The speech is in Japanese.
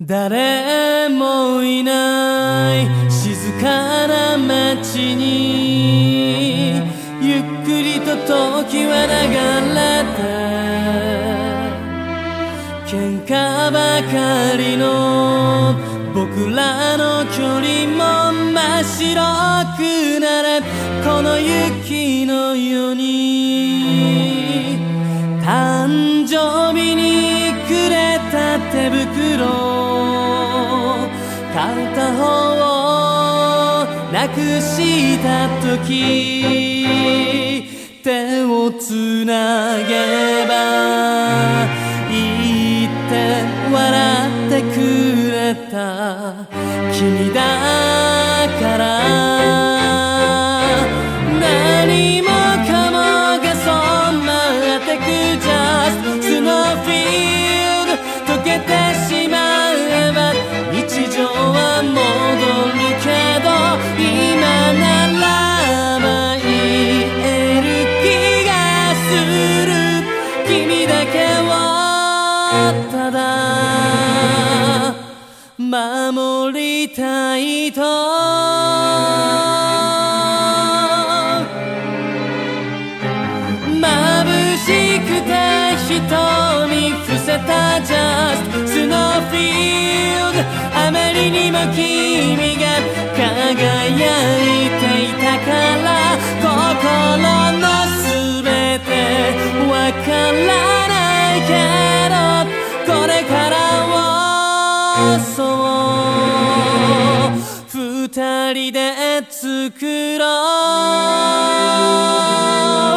誰もいない。静かな街に。ゆっくりと時は流れて。喧嘩ばかりの。僕らの距離も真っ白くなれ。この雪のように。誕生日にくれた手袋片方をなくした時手をつなげば言って笑ってくれた君だから。ただ守りたいと。眩しくて瞳伏せた Just Snowfield あまりにも君が輝いそう。二人で作ろう。